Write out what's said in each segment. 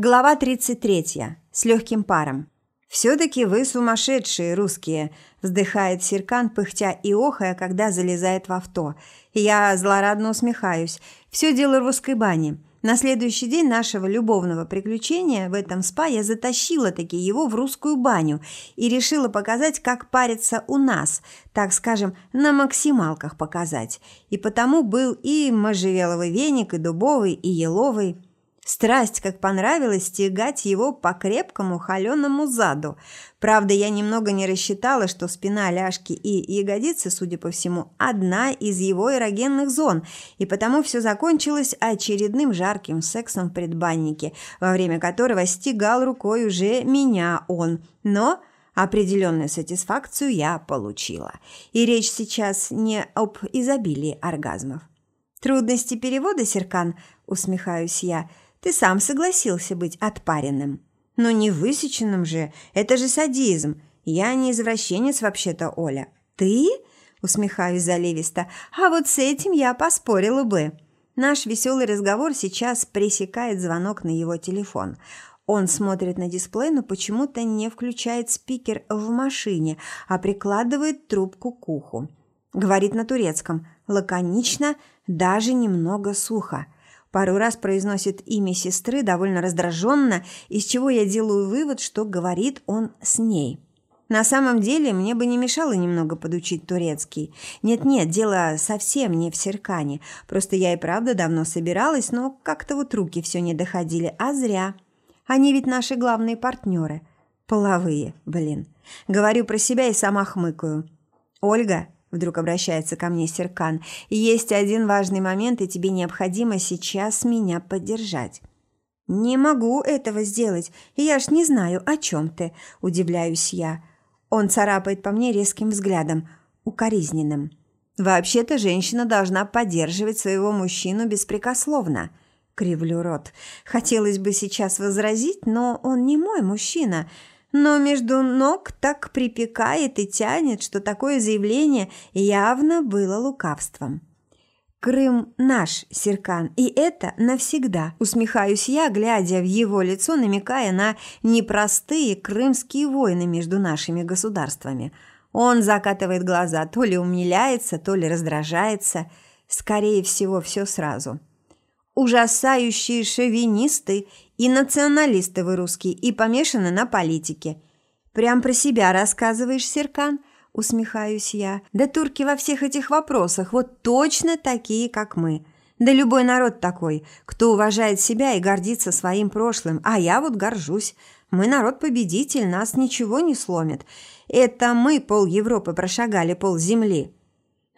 Глава 33. С легким паром. «Все-таки вы сумасшедшие русские», – вздыхает Серкан, пыхтя и охая, когда залезает в авто. Я злорадно усмехаюсь. Все дело русской бани. На следующий день нашего любовного приключения в этом спа я затащила таки его в русскую баню и решила показать, как париться у нас, так скажем, на максималках показать. И потому был и можжевеловый веник, и дубовый, и еловый – Страсть, как понравилось стегать его по крепкому холеному заду. Правда, я немного не рассчитала, что спина ляжки и ягодицы, судя по всему, одна из его эрогенных зон, и потому все закончилось очередным жарким сексом в предбаннике, во время которого стегал рукой уже меня он. Но определенную сатисфакцию я получила. И речь сейчас не об изобилии оргазмов. «Трудности перевода, Серкан?» – усмехаюсь я – ты сам согласился быть отпаренным. Но не высеченным же, это же садизм. Я не извращенец вообще-то, Оля. Ты? Усмехаюсь заливисто. А вот с этим я поспорила бы. Наш веселый разговор сейчас пресекает звонок на его телефон. Он смотрит на дисплей, но почему-то не включает спикер в машине, а прикладывает трубку к уху. Говорит на турецком, лаконично, даже немного сухо. Пару раз произносит имя сестры довольно раздраженно, из чего я делаю вывод, что говорит он с ней. На самом деле, мне бы не мешало немного подучить турецкий. Нет-нет, дело совсем не в Серкане. Просто я и правда давно собиралась, но как-то вот руки все не доходили. А зря. Они ведь наши главные партнеры. Половые, блин. Говорю про себя и сама хмыкаю. «Ольга, Вдруг обращается ко мне Серкан. «Есть один важный момент, и тебе необходимо сейчас меня поддержать». «Не могу этого сделать. Я ж не знаю, о чем ты», – удивляюсь я. Он царапает по мне резким взглядом, укоризненным. «Вообще-то женщина должна поддерживать своего мужчину беспрекословно». Кривлю рот. Хотелось бы сейчас возразить, но он не мой мужчина – но между ног так припекает и тянет, что такое заявление явно было лукавством. Крым наш, Серкан, и это навсегда. Усмехаюсь я, глядя в его лицо, намекая на непростые крымские войны между нашими государствами. Он закатывает глаза, то ли умиляется, то ли раздражается. Скорее всего, все сразу. Ужасающие шовинисты и националисты вы русские, и помешаны на политике. Прям про себя рассказываешь, Серкан? Усмехаюсь я. Да турки во всех этих вопросах вот точно такие, как мы. Да любой народ такой, кто уважает себя и гордится своим прошлым. А я вот горжусь. Мы народ-победитель, нас ничего не сломит. Это мы пол Европы прошагали, пол земли.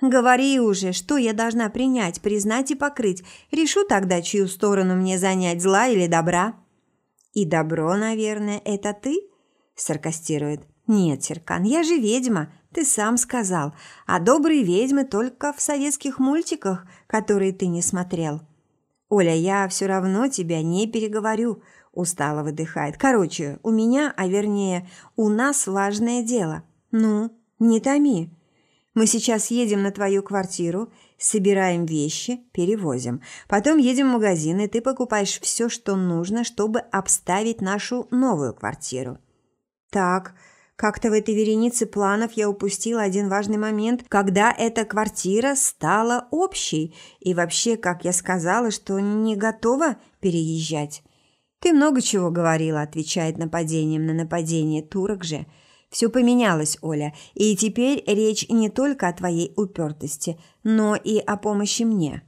Говори уже, что я должна принять, признать и покрыть. Решу тогда, чью сторону мне занять, зла или добра. И добро, наверное, это ты? Саркастирует. Нет, Серкан, я же ведьма, ты сам сказал. А добрые ведьмы только в советских мультиках, которые ты не смотрел. Оля, я все равно тебя не переговорю, устало выдыхает. Короче, у меня, а вернее, у нас важное дело. Ну, не томи. Мы сейчас едем на твою квартиру, собираем вещи, перевозим. Потом едем в магазин, и ты покупаешь все, что нужно, чтобы обставить нашу новую квартиру. Так, как-то в этой веренице планов я упустила один важный момент, когда эта квартира стала общей. И вообще, как я сказала, что не готова переезжать. Ты много чего говорила, отвечает нападением на нападение турок же – все поменялось, Оля, и теперь речь не только о твоей упертости, но и о помощи мне.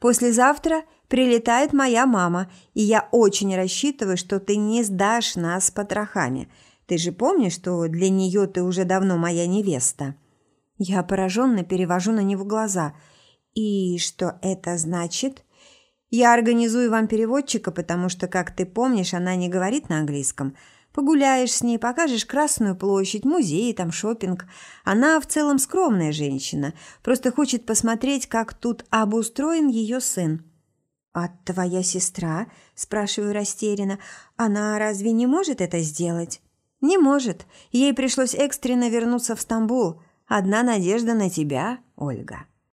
Послезавтра прилетает моя мама, и я очень рассчитываю, что ты не сдашь нас потрохами. Ты же помнишь, что для нее ты уже давно моя невеста?» Я пораженно перевожу на него глаза. «И что это значит?» «Я организую вам переводчика, потому что, как ты помнишь, она не говорит на английском». Погуляешь с ней, покажешь Красную площадь, музей, там шопинг. Она в целом скромная женщина, просто хочет посмотреть, как тут обустроен ее сын. «А твоя сестра?» – спрашиваю растерянно. «Она разве не может это сделать?» «Не может. Ей пришлось экстренно вернуться в Стамбул. Одна надежда на тебя, Ольга».